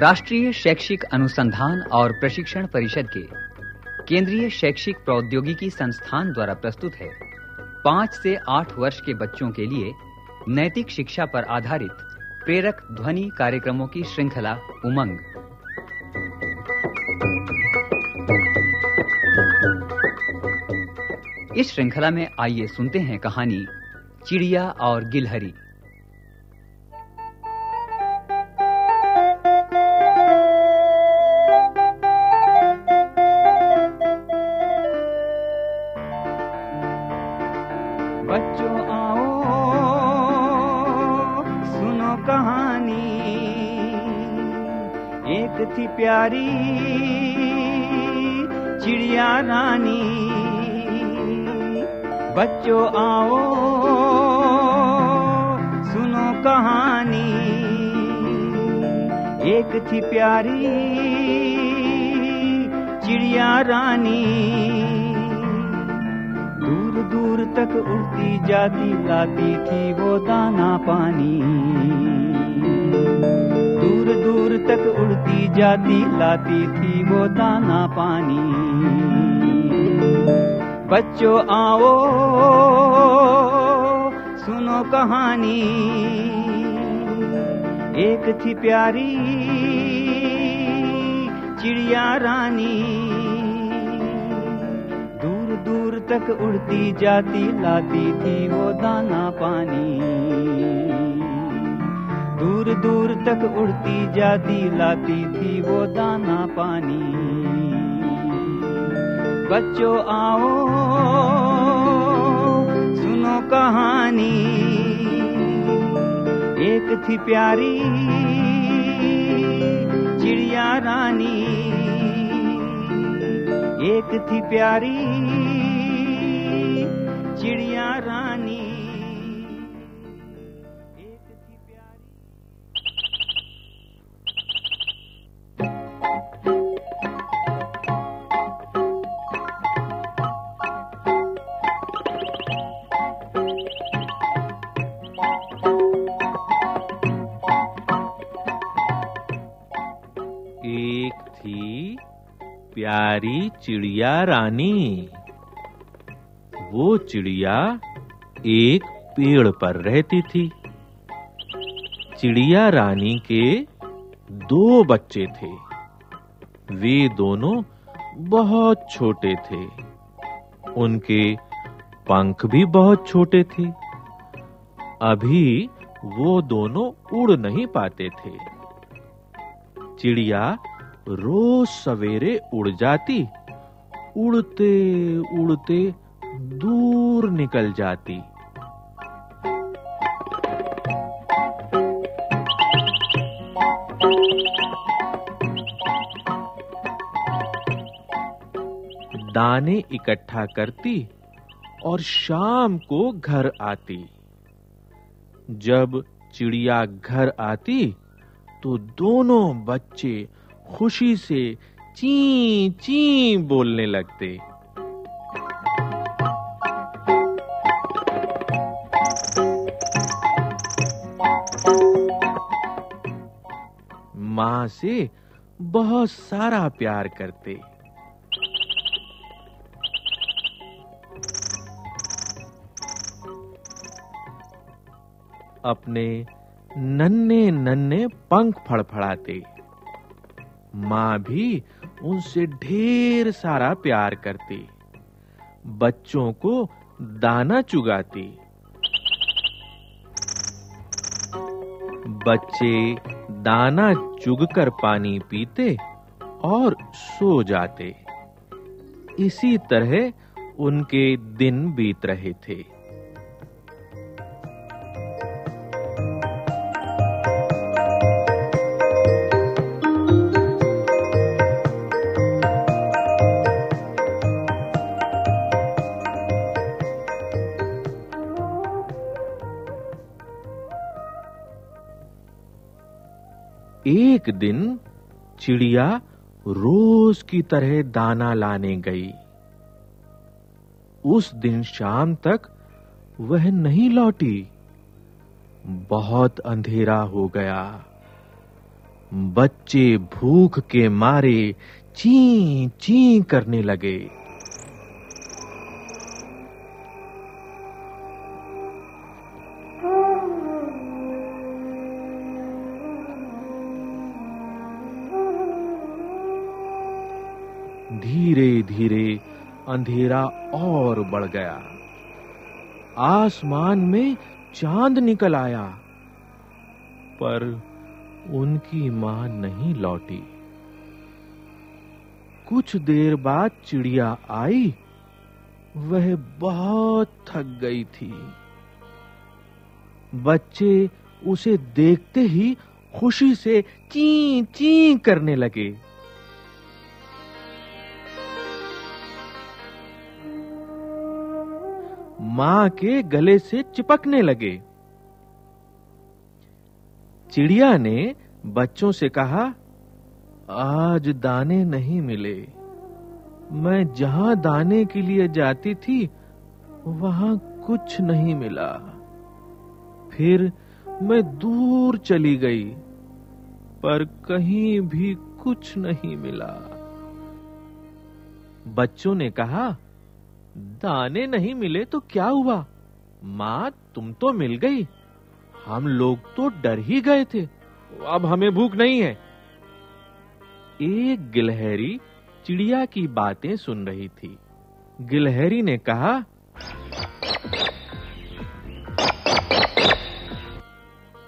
राष्ट्रीय शैक्षिक अनुसंधान और प्रशिक्षण परिषद के केंद्रीय शैक्षिक प्रौद्योगिकी संस्थान द्वारा प्रस्तुत है। पाँच से आठ वर्ष के बच्चों के लिए नैतिक शिक्षा पर आधारित प्रेरक ध्वनि कार्यक्रमों की श्रृंखला उमंग। इस श्रृंखला में आइए सुनते हैं कहानी चिड़िया और गिलहरी। बच्चों, आओ, सुनो कहानी। एक थी प्यारी चिड़िया रानी। बच्चों, आओ, सुनो कहानी। एक थी प्यारी चिड़िया रानी। तक उड़ती जाती, लाती थी वो दाना पानी। दूर दूर तक उड़ती जाती, लाती थी वो दाना पानी। बच्चों, आओ, सुनो कहानी। एक थी प्यारी, चिड़िया रानी। दूर तक उड़ती जाती, लाती थी वो दाना पानी। दूर दूर तक उड़ती जाती, लाती थी वो दाना पानी। बच्चों, आओ, सुनो कहानी। एक थी प्यारी, चिड़िया रानी। एक थी प्यारी चिड़िया रानी प्यारी चिड़िया रानी। वो चिड़िया एक पेड़ पर रहती थी। चिड़िया रानी के दो बच्चे थे। वे दोनों बहुत छोटे थे। उनके पंख भी बहुत छोटे थे। अभी वो दोनों उड़ नहीं पाते थे। चिड़िया रोज सवेरे उड़ जाती, उड़ते उड़ते दूर निकल जाती। दाने इकट्ठा करती और शाम को घर आती। जब चिड़िया घर आती तो दोनों बच्चे खुशी से ची ची बोलने लगते। माँ से बहुत सारा प्यार करते। अपने नन्हे नन्हे पंख फड़फड़ाते। माँ भी उनसे ढेर सारा प्यार करती, बच्चों को दाना चुगाती। बच्चे दाना चुगकर पानी पीते और सो जाते। इसी तरह उनके दिन बीत रहे थे। दिन चिड़िया रोज की तरह दाना लाने गई। उस दिन शाम तक वह नहीं लौटी। बहुत अंधेरा हो गया। बच्चे भूख के मारे ची ची करने लगे। धीरे धीरे अंधेरा और बढ़ गया। आसमान में चाँद निकल आया, पर उनकी माँ नहीं लौटी। कुछ देर बाद चिड़िया आई, वह बहुत थक गई थी। बच्चे उसे देखते ही खुशी से ची ची करने लगे। माँ के गले से चिपकने लगे। चिड़िया ने बच्चों से कहा, आज दाने नहीं मिले। मैं जहाँ दाने के लिए जाती थी, वहाँ कुछ नहीं मिला। फिर मैं दूर चली गई, पर कहीं भी कुछ नहीं मिला। बच्चों ने कहा दाने नहीं मिले तो क्या हुआ? माँ, तुम तो मिल गई। हम लोग तो डर ही गए थे। अब हमें भूख नहीं है। एक गिलहरी चिड़िया की बातें सुन रही थी। गिलहरी ने कहा,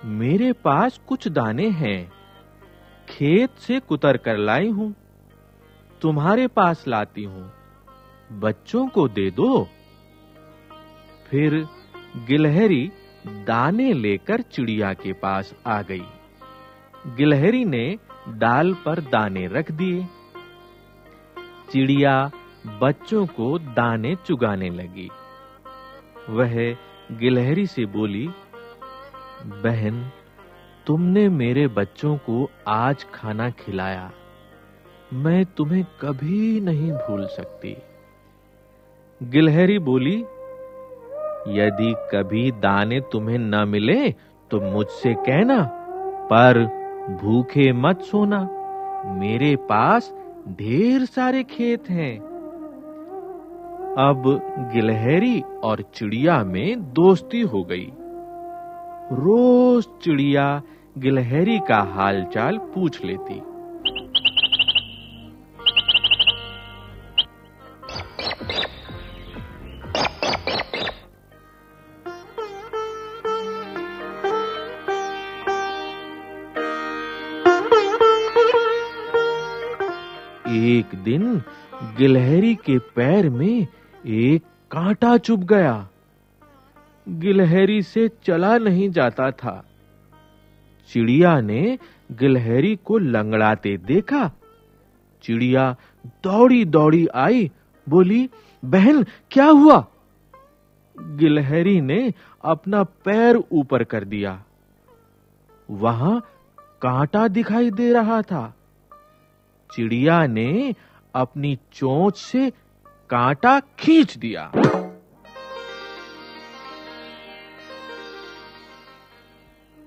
मेरे पास कुछ दाने हैं। खेत से कुतर कर लाई हूँ। तुम्हारे पास लाती हूँ। बच्चों को दे दो। फिर गिलहरी दाने लेकर चिड़िया के पास आ गई। गिलहरी ने डाल पर दाने रख दिए। चिड़िया बच्चों को दाने चुगाने लगी। वह गिलहरी से बोली, बहन, तुमने मेरे बच्चों को आज खाना खिलाया। मैं तुम्हें कभी नहीं भूल सकती। गिलहरी बोली, यदि कभी दाने तुम्हें न मिले तो मुझसे कहना, पर भूखे मत सोना। मेरे पास ढेर सारे खेत हैं। अब गिलहरी और चिड़िया में दोस्ती हो गई। रोज चिड़िया गिलहरी का हालचाल पूछ लेती। एक दिन गिलहरी के पैर में एक कांटा चुभ गया। गिलहरी से चला नहीं जाता था। चिड़िया ने गिलहरी को लंगड़ाते देखा। चिड़िया दौड़ी दौड़ी आई, बोली, बहन, क्या हुआ? गिलहरी ने अपना पैर ऊपर कर दिया। वहाँ कांटा दिखाई दे रहा था। चिड़िया ने अपनी चोंच से कांटा खींच दिया।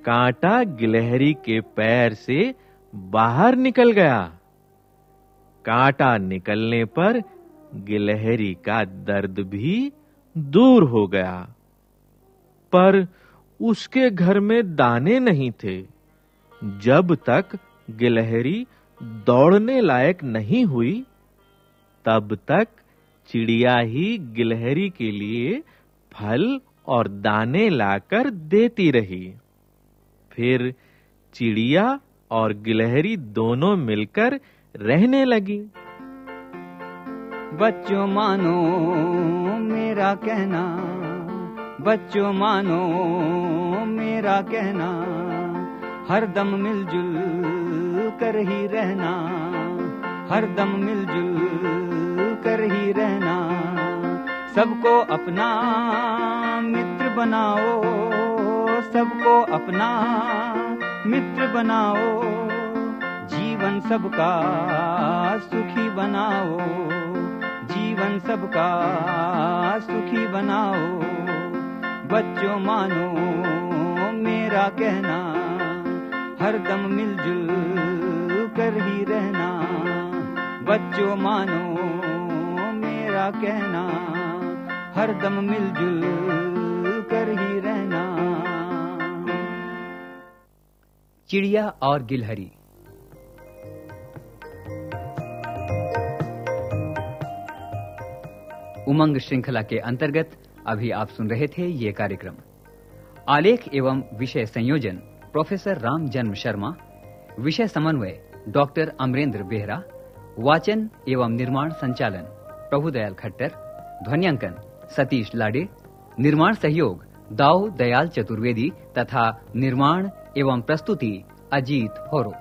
कांटा गिलहरी के पैर से बाहर निकल गया। कांटा निकलने पर गिलहरी का दर्द भी दूर हो गया। पर उसके घर में दाने नहीं थे। जब तक गिलहरी दौड़ने लायक नहीं हुई, तब तक चिड़िया ही गिलहरी के लिए फल और दाने लाकर देती रही। फिर चिड़िया और गिलहरी दोनों मिलकर रहने लगी। बच्चों मानो, मेरा कहना, बच्चों मानो, मेरा कहना, हर दम मिलजुल कर ही रहना, हर दम मिलजुल कर ही रहना। सबको अपना मित्र बनाओ, सबको अपना मित्र बनाओ, जीवन सबका सुखी बनाओ, जीवन सबका सुखी बनाओ। बच्चों मानो मेरा कहना, हर दम मिलजुल कर ही रहना। बच्चों मानो, मेरा कहना, हर दम मिलजुल कर ही रहना। चिड़िया और गिलहरी। उमंग श्रृंखला के अंतर्गत अभी आप सुन रहे थे ये कार्यक्रम। आलेख एवं विषय संयोजन, प्रोफेसर राम जन्म शर्मा। विषय समन्वय डॉक्टर अमरेंद्र बेहरा, वाचन एवं निर्माण संचालन प्रभुदयाल खट्टर, ध्वनियांकन सतीश लाडे, निर्माण सहयोग दाऊ दयाल चतुर्वेदी तथा निर्माण एवं प्रस्तुति अजीत होरो।